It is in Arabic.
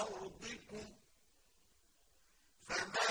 أرضكم فما